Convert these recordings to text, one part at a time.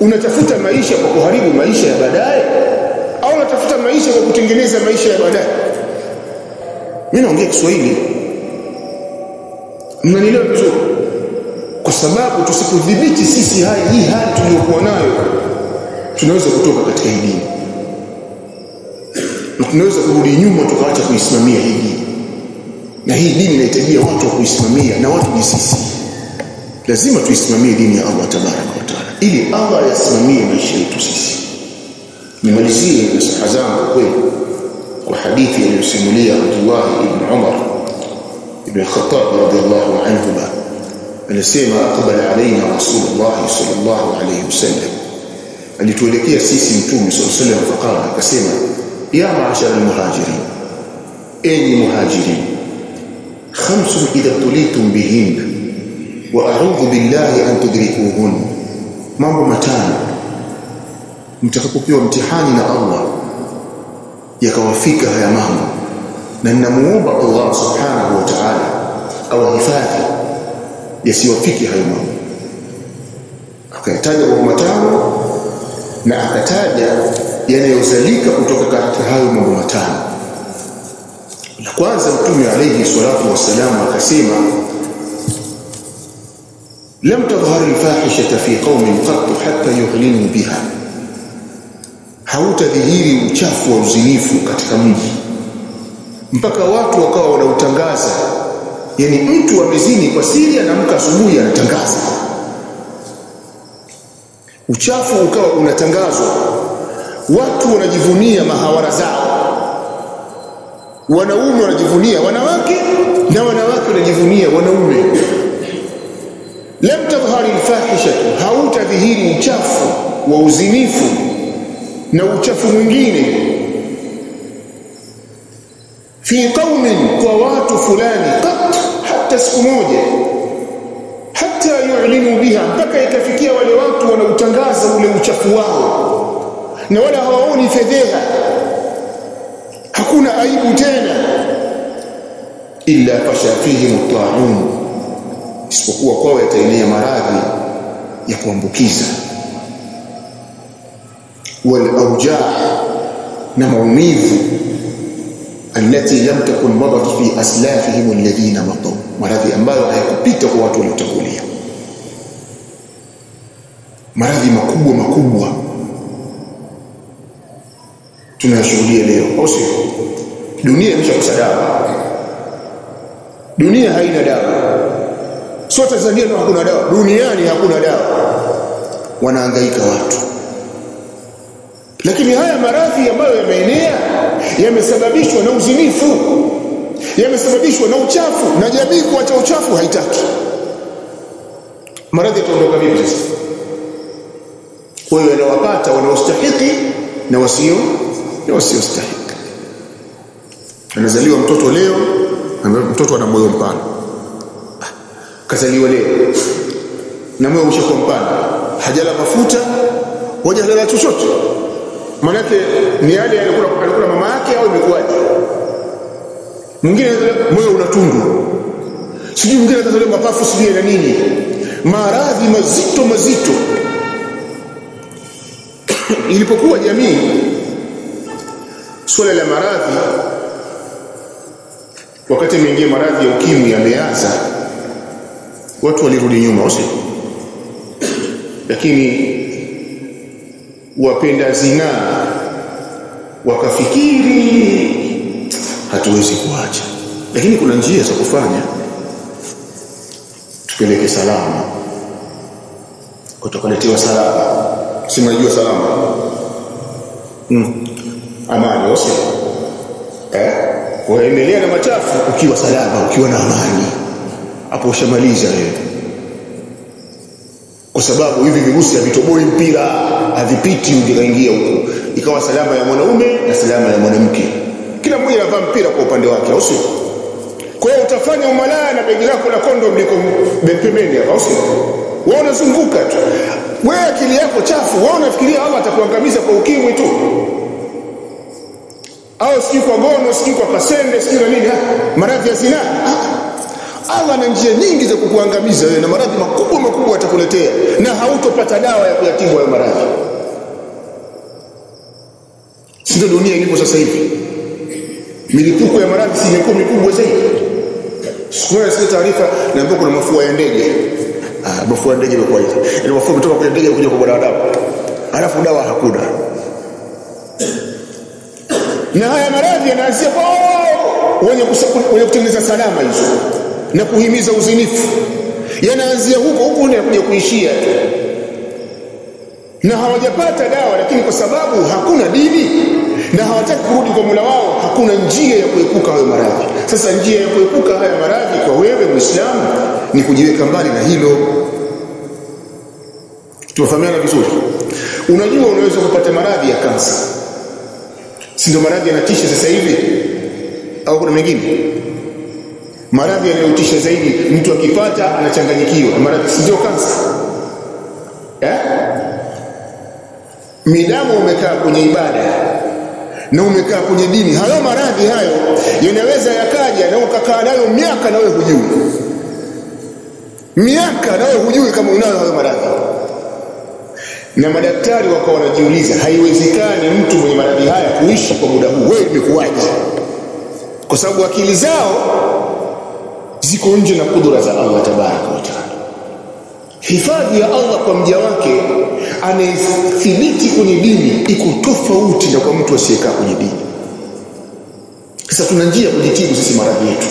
unatafuta maisha kwa kuharibu maisha ya baadaye? Au unatafuta maisha kwa kutengeneza maisha ya baadaye? Mimi naongea Kiswahili. Mnanielewa vizuri? Kwa sababu tusipodhibiti sisi hali hii hali tuliyokuwa nayo tunaweza kutoka katika hii dini. Na tunaweza kurudi nyuma tukaacha kuisimamia hii dini. Na hii dini inahitajia watu wa kuisimamia na watu ni sisi. Lazima tuisimamie dini ya Allah tabaraka wa ili Allah yasimamie maisha yetu sisi nimalizie na saha zangu kweli kwa hadithi aliyosimulia Abdullah ibn Umar ibn Khattab radiyallahu anhu anasema aqbala alaina rasulullah sallallahu alayhi wasallam alituelekea sisi mtume sallallahu alayhi wasallam akasema ya ma'ashara almuhajirin enyi muhajirin idha tulitum bihinna wa a'udhu billahi an tudrikuhun mambo matano mtakapopewa mtihani na Allah yakawafika haya mambo. Na ninamuomba Allah subhanahu wa ta'ala awahifadhi yasiwafike hayo mambo. Akayataja mambo matano na akataja yanayozalika kutoka katika hayo mambo matano. La kwanza mtume alayhi salatu wassalam akasema lam تظهر الفاحشة في قوم قط حتى يعلنوا بها. hautadhihiri uchafu wa uzinifu katika mji mpaka watu wakawa wanautangaza. Yani mtu amezini kwa siri anamka asubuhi anatangaza. Uchafu ukawa unatangazwa. Watu wanajivunia mahawara zao. Wanaume wanajivunia wanawake na wanawake wanajivunia wanaume lam tadhhari alfahisha hautadhihiri uchafu wa uzinifu na uchafu mwingine. Fi qaumin kwa watu fulani qat hata siku moja hata yu'linu biha mpaka ikafikia wale watu wanautangaza ule uchafu wao na wala hawaoni fedheha. Hakuna aibu tena. Illa fasha fihim at-ta'un isipokuwa kwao yataenea maradhi ya kuambukiza. Wal aujah na maumivu alati lam takun madat fi aslafihim alladhina matu, maradhi ambayo hayakupita kwa watu waliotangulia. Maradhi makubwa makubwa tunayoshuhudia leo au sio? Dunia imeshakosa dawa. Dunia haina dawa sio Tanzania ndio hakuna dawa. Duniani hakuna dawa. Wanahangaika watu. Lakini haya maradhi ambayo yameenea yamesababishwa na uzinifu yamesababishwa na uchafu na jamii kuacha uchafu haitaki. Maradhi yataondoka vipi sasa? Kwa hiyo yanawapata wanaostahiki na wasio na wasiostahiki. Anazaliwa mtoto leo mtoto ana moyo mpana kazaliwa leo na moyo ushakuwa mpana. Hajala mafuta hoja halala chochote. Manake ni yale alikula alikula mama yake au imekuwaje? Mwingine moyo unatundu. Sijui mwingine atazaliwa mapafu sijui na nini. Maradhi mazito mazito. Ilipokuwa jamii swala la maradhi wakati mwingine maradhi ya ukimwi yameanza watu walirudi nyuma usi lakini wapenda zina wakafikiri hatuwezi kuacha. Lakini kuna njia za kufanya. Tupeleke salama. Kutokuletewa salama. Si mnajua salama. Mm. amani usi eh? Waendelea na machafu ukiwa salama ukiwa na amani hapo ushamaliza wewe kwa sababu hivi virusi havitoboi mpira havipiti vikaingia huko. Ikawa salama ya mwanaume na salama ya mwanamke. Kila mmoja anavaa mpira kwa upande wake au sio? Kwa hiyo utafanya umalaya na begi lako la kondom liko pembeni hapa au sio? Wewe unazunguka tu. Wewe akili yako chafu wewe unafikiria Allah atakuangamiza kwa ukimwi tu. Au sijui kwa gono sijui kwa pasende sijui na nini maradhi ya zinaa Allah ana njia nyingi za kukuangamiza wewe na maradhi makubwa makubwa atakuletea na hautopata dawa ya kuyatibu hayo maradhi. Sio dunia ilipo sasa hivi? Milipuko ya maradhi si imekuwa mikubwa zaidi. Sikuwa sio taarifa naambiwa kuna mafua ya ndege. Ah mafua ya ndege imekuwa hivi. Ile mafua kutoka kwenye ndege kuja kwa mwanadamu. Alafu dawa hakuna. Na haya maradhi yanaanzia kwa wenye kutengeneza salama hizo na kuhimiza uzinifu. Yanaanzia huko huko ndio kuja kuishia tu. Na hawajapata dawa lakini kwa sababu hakuna dini na hawataki kurudi kwa mula wao hakuna njia ya kuepuka hayo maradhi. Sasa njia ya kuepuka haya maradhi kwa wewe Muislamu ni kujiweka mbali na hilo. Tunafahamiana vizuri? Unajua unaweza kupata maradhi ya kansa. Si ndio maradhi yanatisha sasa hivi? Au kuna mengine maradhi yanayotisha zaidi mtu akipata anachanganyikiwa. Maradhi sio kansa. Eh? Midamu umekaa kwenye ibada na umekaa kwenye dini. Hayo maradhi hayo yanaweza yakaja na ukakaa nayo miaka na wewe hujui. Miaka na wewe hujui kama unayo hayo maradhi. Na madaktari wakawa wanajiuliza haiwezekani mtu mwenye maradhi haya kuishi kwa muda huu. Wewe imekuwaje? Kwa sababu akili zao ziko nje na kudura za Allah tabaraka wa taala. Hifadhi ya Allah kwa mja wake anayethibiti kwenye dini iko tofauti na kwa mtu asiyekaa kwenye dini. Sasa tuna njia kujitibu sisi maradhi yetu.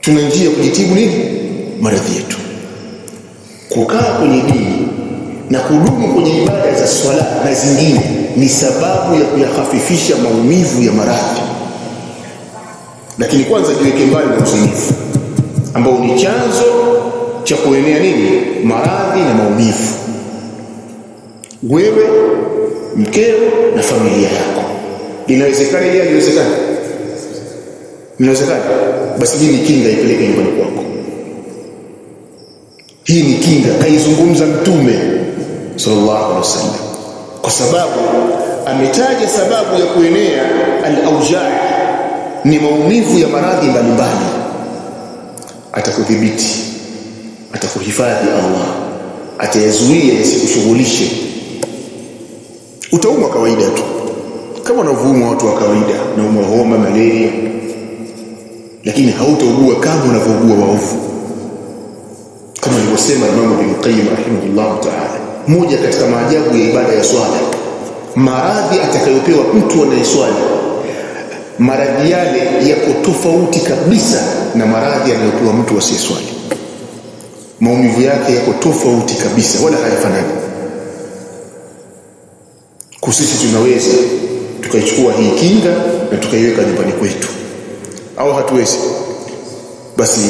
Tuna njia kujitibu nini? Maradhi yetu. Kukaa kwenye dini na kudumu kwenye ibada za swala na zingine ni sababu ya kuyahafifisha maumivu ya maradhi lakini kwanza jiweke mbali na uzinifu ambao ni chanzo cha kuenea nini? Maradhi na maumivu. Wewe mkeo na familia yako. Inawezekana ile inawezekana inawezekana basi hii ni kinga ipeleke nyumbani kwako. Hii ni kinga kaizungumza mtume sallallahu alaihi wasallam. Kwa sababu ametaja sababu ya kuenea al-aujaa ni maumivu ya maradhi mbalimbali. Atakudhibiti atakuhifadhi Allah atayazuia yasikushughulishe. Utaumwa kawaida tu. Kama unavyoumwa watu wa kawaida na umwa homa malaria lakini hautaugua kama unavyougua waovu. Kama alivyosema Imam Ibn Qayyim rahimahullah ta'ala moja katika maajabu ya ibada ya swala maradhi atakayopewa mtu anayeswali maradhi yale yako tofauti kabisa na maradhi anayopewa mtu asiyeswali. Maumivu yake yako tofauti kabisa wala hayafanani. Kusisi tunaweza tukaichukua hii kinga na tukaiweka nyumbani kwetu. Au hatuwezi? Basi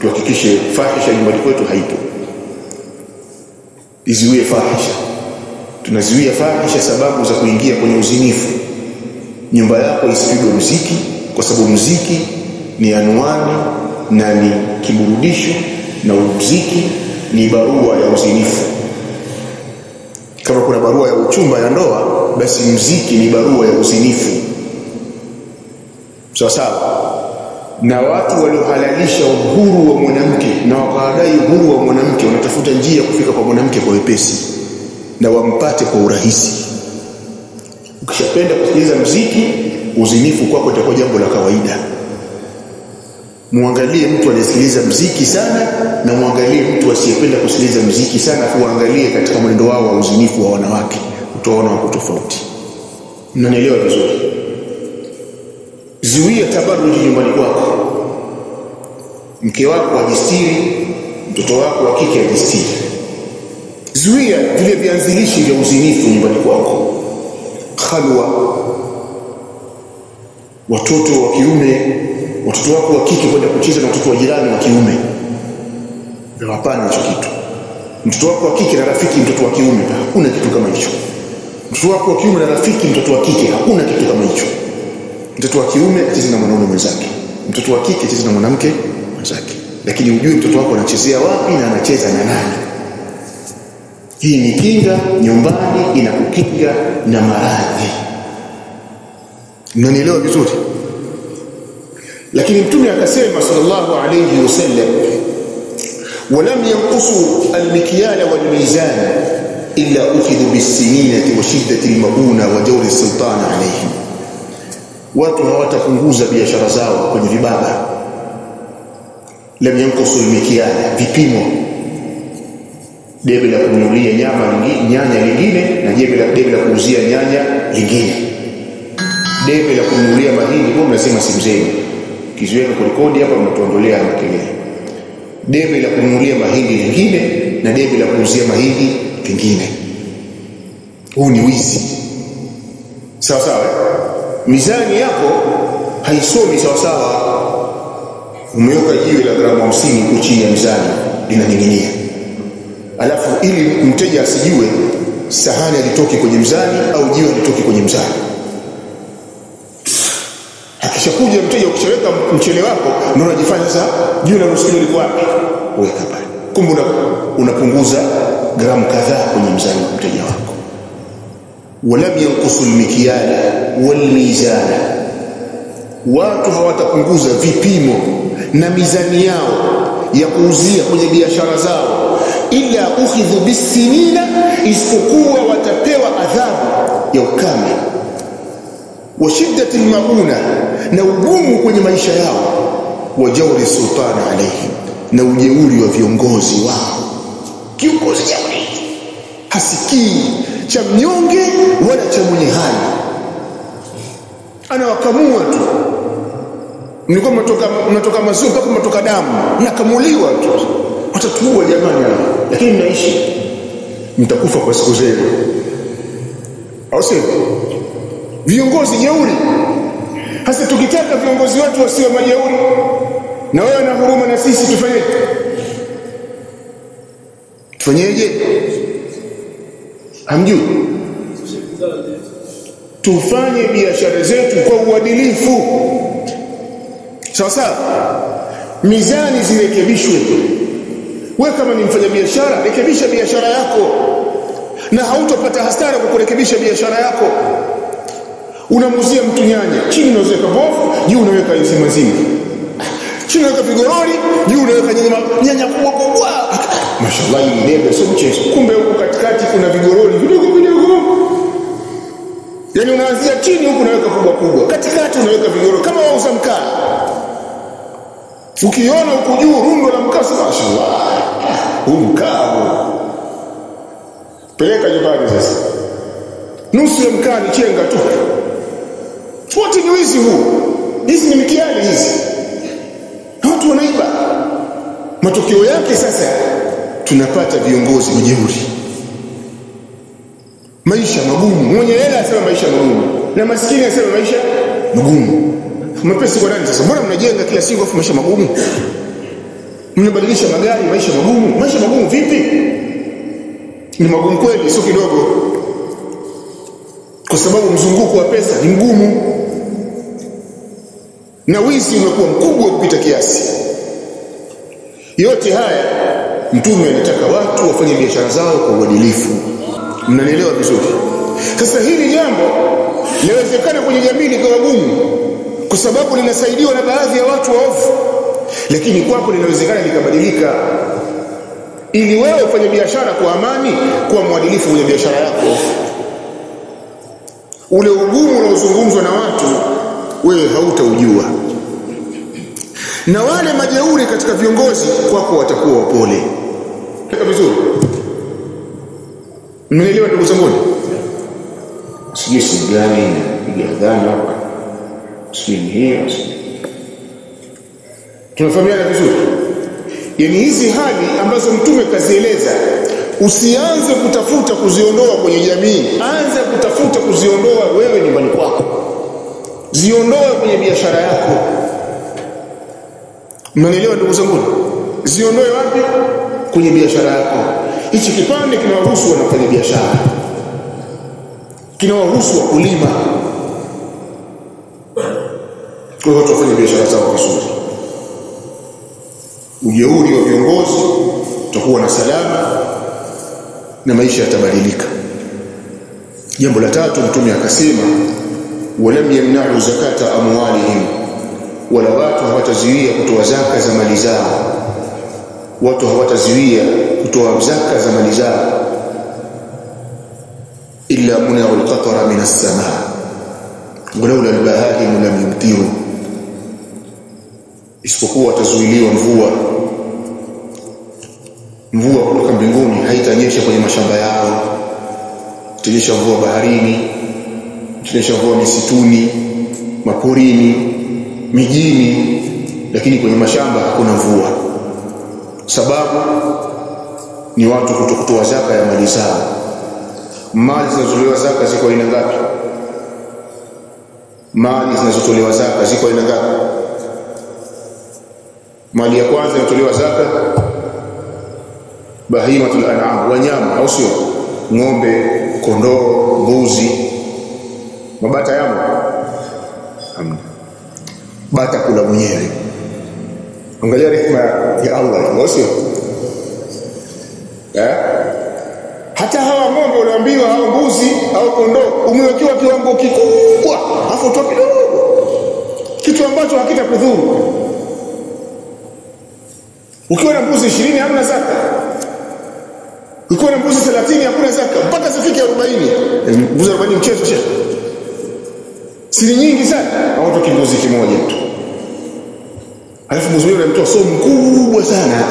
tuhakikishe fahisha nyumbani kwetu haipo. Iziwie fahisha. Tunaziwia fahisha sababu za kuingia kwenye uzinifu nyumba yako isipigwe muziki kwa sababu muziki ni anwani na ni kiburudisho na muziki ni barua ya uzinifu. Kama kuna barua ya uchumba ya ndoa basi mziki ni barua ya uzinifu. Sawa sawa. Na watu waliohalalisha uhuru wa mwanamke na wakadai uhuru wa mwanamke wanatafuta njia ya kufika kwa mwanamke kwa wepesi na wampate kwa urahisi ukishapenda kusikiliza mziki uzinifu kwako itakuwa jambo la kawaida. Muangalie mtu anayesikiliza mziki sana na muangalie mtu asiyependa kusikiliza mziki sana kuangalie katika mwendo wao wa uzinifu wa wanawake. Utaona wako tofauti. Mnanielewa vizuri? Zuia tabaruji nyumbani kwako. Mke wako ajistiri mtoto wako wa kike ajistiri. Zuia vile vianzilishi vya uzinifu nyumbani kwako khalwa. Watoto wa kiume watoto wako wa kike kwenda kucheza na watoto wa jirani wa kiume. Hapana hicho kitu. Mtoto wako wa kike na rafiki mtoto wa kiume hakuna kitu kama hicho. Mtoto wako wa kiume na rafiki mtoto wa kike hakuna kitu kama hicho. Mtoto wa kiume acheze na mwanaume mwenzake. Mtoto wa kike acheze na mwanamke mwenzake. Lakini ujue mtoto wako anachezea wapi na anacheza na nani hii ni kinga nyumbani, inakukinga na maradhi. Mnanielewa vizuri? Lakini Mtume akasema sallallahu alayhi wasallam, "Walam yanqusu almikyala walmizan illa ukhidhu bis-sinina wa shiddati al-mauna wa jawri sultana alayhim." Watu hawatapunguza biashara zao kwenye vibaba. Lam yanqusu al-mikyala, vipimo debe la kununulia nyama nyanya lingine na debe la debe la kuuzia nyanya lingine debe la kununulia mahindi kwa mnasema simzeni kiziweka kurekodi hapa mtuondolea makelele debe la kununulia mahindi lingine na debe la kuuzia mahindi lingine huu ni wizi. Sawa sawa mizani yako haisomi sawa sawa. Umeweka jiwe la gramu 50 huko chini ya mizani linaning'inia alafu ili mteja asijue sahani alitoki kwenye mzani au jiwe alitoki kwenye mzani. Akishakuja mteja ukishaweka mchele wako ndio unajifanya sasa jiwe la nusu kilo liko wapi? Weka pale. Kumbe unapunguza gramu kadhaa kwenye mzani wa mteja wako. Walam yanqusu almikyala walmizana. Watu hawatapunguza vipimo na mizani yao ya kuuzia kwenye biashara zao ila ukhidhu bisinina isipokuwa watapewa adhabu ya ukame. Wa shiddati almauna na ugumu kwenye maisha yao. Wa jawri sultani alaihim na ujeuri wa viongozi wao. Kiongozi jeuri hasikii cha mnyonge wala cha mwenye hali. Anawakamua tu. Mlikuwa mnatoka mnatoka maziwa mpaka mnatoka damu. Nakamuliwa tu watatuua jamani lakini mnaishi mtakufa kwa siku zenu. Au sio? Viongozi jeuri. Hasa tukitaka viongozi wetu wasiwe majeuri. Na wewe na huruma na sisi tufanye. Tufanyeje? Hamjui? Tufanye biashara zetu kwa uadilifu. Sawa sawa? Mizani zirekebishwe wewe kama ni mfanyabiashara rekebisha biashara yako. Na hautopata hasara kwa kurekebisha biashara yako. Unamuzia mtu nyanya. Chini unaweka bofu juu unaweka nzima nzima chini unaweka vigorori juu unaweka nyanya nyanya kubwa kubwa. Mashallah hii ndio sio mchezo. Kumbe huko katikati kuna vigorori vidogo vidogo. Yani unaanzia chini huko unaweka kubwa kubwa. Katikati unaweka vigorori kama wauza mkaa ukiona huko juu rundo la mkaa mashallah. Huu peleka nyumbani sasa. Nusu ya mkaa ni chenga tu. Wote ni wizi huu? Hizi ni mikiani hizi. Watu wanaiba. Matokeo yake sasa tunapata viongozi ujeuri maisha magumu. Mwenye hela asema maisha magumu. Na maskini asema maisha magumu mepesi kwa nani sasa? Mbona mnajenga kila siku afu maisha magumu? Mnabadilisha magari maisha magumu. Maisha magumu vipi? Ni magumu kweli sio kidogo. Kwa sababu mzunguko wa pesa ni mgumu. Na wizi umekuwa mkubwa kupita kiasi. Yote haya mtume anataka watu wafanye biashara zao kwa uadilifu. Mnanielewa vizuri? Sasa hili jambo linawezekana kwenye jamii likawa gumu kwa sababu linasaidiwa na baadhi ya watu waovu. Lakini kwako linawezekana likabadilika. Ili wewe ufanye biashara kwa amani kuwa mwadilifu kwenye biashara yako. Ule ugumu unaozungumzwa na watu wewe hautaujua. Na wale majeuri katika viongozi kwako watakuwa wapole. Vizuri. Mmenielewa ndugu zangu? Sijui simu gani piga sijui hiyo. Tunafahamiana vizuri? Yani hizi hali ambazo mtume kazieleza usianze kutafuta kuziondoa kwenye jamii. Anza kutafuta kuziondoa wewe nyumbani kwako. Ziondoe kwenye biashara yako. Mnaelewa ndugu zangu? Ziondoe wapi? Kwenye biashara yako. Hichi kipande kinawahusu wanafanya biashara. Kinawahusu wakulima kwa hiyo tufanye biashara zao vizuri. Ujeuri wa viongozi utakuwa na salama na maisha yatabadilika. Jambo la tatu mtume akasema walam yamna'u zakata amwalihim wala watu hawatazuia kutoa zaka za mali zao. Watu hawatazuia kutoa zaka za mali zao. Illa munau alqatara min as-samaa walaula albahaimu lam yumtiru isipokuwa watazuiliwa mvua. Mvua kutoka mbinguni haitanyesha kwenye mashamba yao. Itanyesha mvua baharini itanyesha mvua misituni maporini mijini lakini kwenye mashamba hakuna mvua. Sababu ni watu kutokutoa zaka ya mali zao. Mali zinazotolewa zaka ziko aina ngapi? Mali zinazotolewa zaka ziko aina ngapi mali ya kwanza inatolewa zaka bahimatul an'am wanyama au sio? Ng'ombe kondoo mbuzi. Mabata yamo? Bata kula mwenyewe. Angalia rehema ya Allah au sio? Eh? Hata hawa ng'ombe unaambiwa au mbuzi au kondoo umewekiwa kiwango kikubwa afu utoa kidogo. Kitu ambacho hakitakudhuru ukiwa na mbuzi 20 hamna zaka. Ukiwa na mbuzi 30 hakuna zaka. Mpaka zifike 40 mbuzi 40 mchezo cha siri nyingi sana. Au watu mbuzi kimoja tu. Alafu mbuzi yule anatoa somo mkubwa sana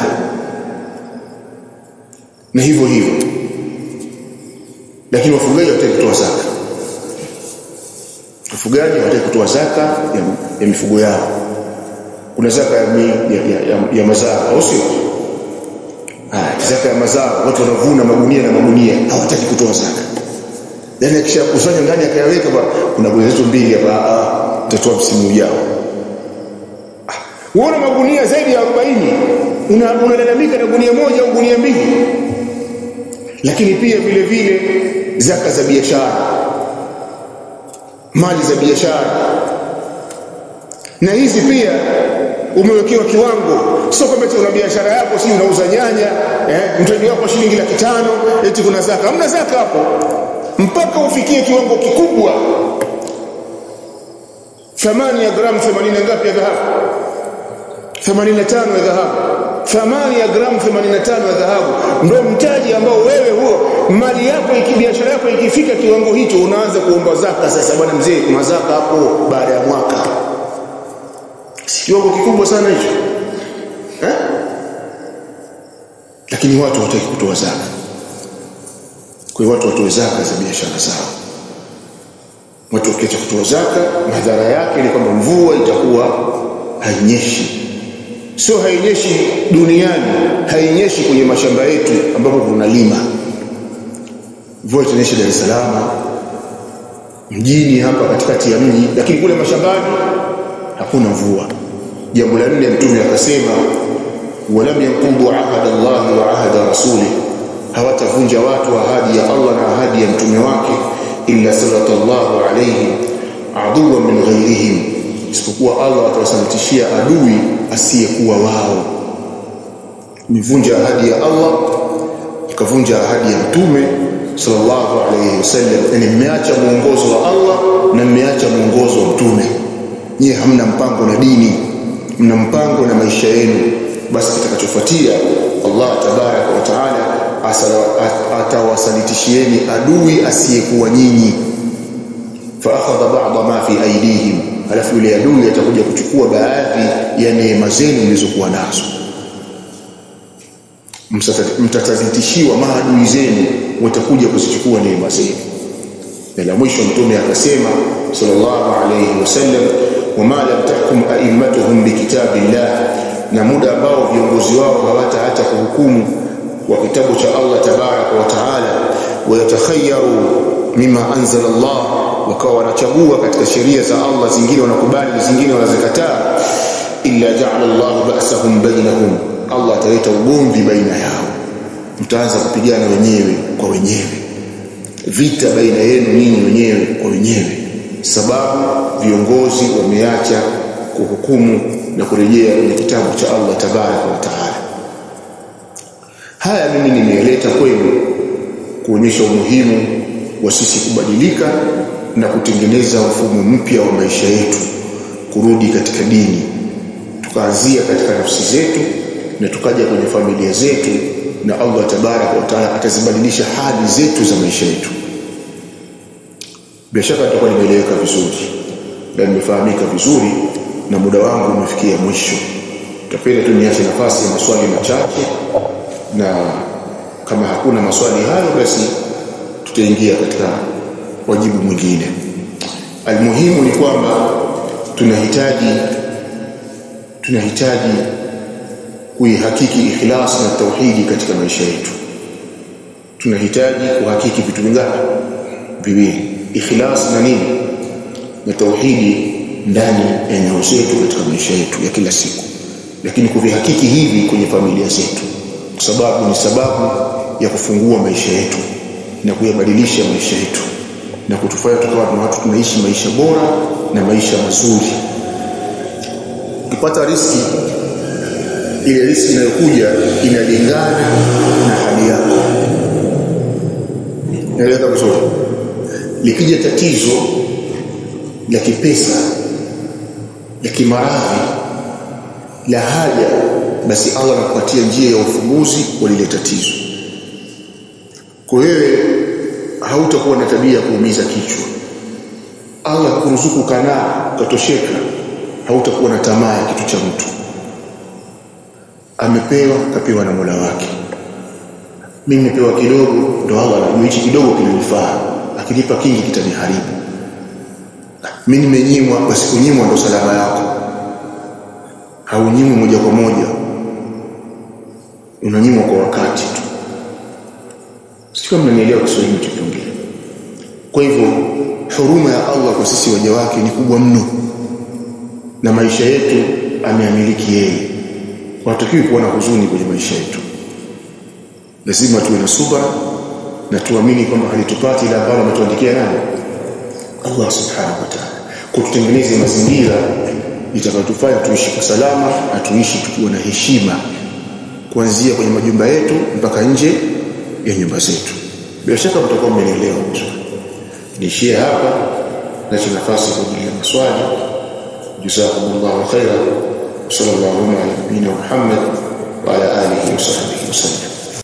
na hivyo hivyo. Lakini wafugaji hawataki kutoa zaka. Wafugaji hawataki kutoa zaka ya, ya mifugo yao kuna zaka ya, ya, ya, ya, mazao au sio? Ah zaka ya mazao watu wanavuna magunia na magunia hawataki kutoa zaka. Yani akishakusanya ndani akayaweka kuna gunia zetu mbili hapa tutatoa msimu ujao. Uona magunia zaidi ya 40 unalalamika una na gunia moja au gunia mbili. Lakini pia vile vile zaka za biashara mali za biashara. Na hizi pia umewekewa kiwango. Sio kwamba una biashara yako si unauza nyanya eh mtaji wako shilingi laki tano eti kuna zaka. Hamna zaka hapo. Mpaka ufikie kiwango kikubwa. Thamani ya gramu 80 ngapi ya dhahabu? 85 ya dhahabu. Thamani ya gramu 85 ya dhahabu. Ndio mtaji ambao wewe huo mali yako ikibiashara yako ikifika kiwango hicho unaanza kuomba zaka. Sasa bwana mzee kuna zaka hapo baada ya mwaka kiwango kikubwa sana hicho. Eh? Lakini watu hawataki kutoa zaka. Kwa watu watoe zaka za biashara zao. Watu wakiacha kutoa zaka madhara yake ni kwamba mvua itakuwa hainyeshi. Sio hainyeshi duniani hainyeshi kwenye mashamba yetu ambapo tunalima. Mvua itanyesha Dar es Salaam mjini hapa katikati ya mji lakini kule mashambani hakuna mvua jambo la nne mtume akasema walam yanqudu ahada Allah wa ahada rasulih hawatavunja watu ahadi ya Allah na ahadi ya mtume wake illa sallallahu alayhi aduwa min ghayrihim isipokuwa Allah atawasalitishia adui asiyekuwa wao. Mivunja ahadi ya Allah ikavunja ahadi ya mtume sallallahu alayhi wasallam. Yani mmeacha muongozo wa Allah na mmeacha muongozo wa mtume. Nyie hamna mpango na dini mna mpango na maisha yenu basi kitakachofuatia Allah tabaraka wa taala atawasalitishieni adui asiyekuwa nyinyi. Fa akhadha ba'dha ma fi aydihim alafu yule adui atakuja kuchukua baadhi ya neema zenu mlizokuwa nazo. Mtatazitishiwa maadui zenu watakuja kuzichukua neema zenu. Na la mwisho mtume akasema sallallahu alayhi wasallam wama lam tahkum aimatuhum a'immatuhum bikitabillah na muda ambao viongozi wao hawataacha kuhukumu wa kitabu cha Allah tabaraka wa taala. Wayatakhayaru mima anzala Allah wakawa wanachagua katika sheria za Allah zingine wanakubali zingine wanazikataa. Illa ja'ala Allah ba'sahum bainahum Allah ataleta ugomvi baina yao. Mtaanza kupigana wenyewe kwa wenyewe. Vita baina yenu nyinyi wenyewe kwa wenyewe sababu viongozi wameacha kuhukumu na kurejea kwenye kitabu cha Allah tabaraka wa taala. Haya mimi nimeeleta kwenu kuonyesha umuhimu wa sisi kubadilika na kutengeneza mfumo mpya wa maisha yetu kurudi katika dini. Tukaanzia katika nafsi zetu na tukaja kwenye familia zetu na Allah tabaraka wa taala atazibadilisha hali zetu za maisha yetu bila shaka tutakuwa nimeeleweka vizuri na nimefahamika vizuri na muda wangu umefikia mwisho. Tafadhali tu niache nafasi ya maswali machache na kama hakuna maswali hayo basi tutaingia katika wajibu mwingine. Almuhimu ni kwamba tunahitaji tunahitaji kuihakiki ikhlas na tauhidi katika maisha yetu. Tunahitaji kuhakiki vitu vingapi? Viwili ikhlas na nini? Na tauhidi ndani ya nyoyo zetu katika maisha yetu ya kila siku. Lakini kuvihakiki hivi kwenye familia zetu. Kwa sababu ni sababu ya kufungua maisha yetu na kuyabadilisha maisha yetu. Na kutufanya tukawa na watu tunaishi maisha bora na maisha mazuri. Ukipata riski ile riski inayokuja inalingana na hali yako. Naeleza vizuri likija tatizo la kipesa la kimaradhi la haja basi Allah anakupatia njia ya ufumbuzi wa lile tatizo. Kwa wewe hautakuwa na tabia ya kuumiza kichwa. Allah kuruzuku kanaa katosheka hautakuwa na tamaa ya kitu cha mtu. Amepewa kapewa na Mola wake. Mimi nimepewa kidogo ndo Allah anajua hichi kidogo kinanifaa akinipa kingi kitaniharibu mimi nimenyimwa basi nyimwa ndo salama yako. Haunyimwi moja kwa moja. Unanyimwa kwa wakati tu. Sio mnanielewa Kiswahili ninachokiongea kwa hivyo huruma ya Allah kwa sisi waja wake ni kubwa mno. Na maisha yetu ameamiliki yeye. Hatakiwi kuwa na huzuni kwenye maisha yetu. Lazima tuwe na subra na tuamini kwamba halitupati ila ambalo ametuandikia nani Allah subhanahu wa ta'ala. Kututengeneze mazingira itakayotufanya tuishi kwa salama na tuishi tukiwa na heshima. Kuanzia kwenye majumba yetu mpaka nje ya nyumba zetu. Bila shaka mtakuwa mmenielewa niishie hapa. Na chini nafasi kwa ajili ya maswali. Jazakumullahu khairan. Sallallahu alaihi wa muhammad wa ala alihi wa sahbihi wasallam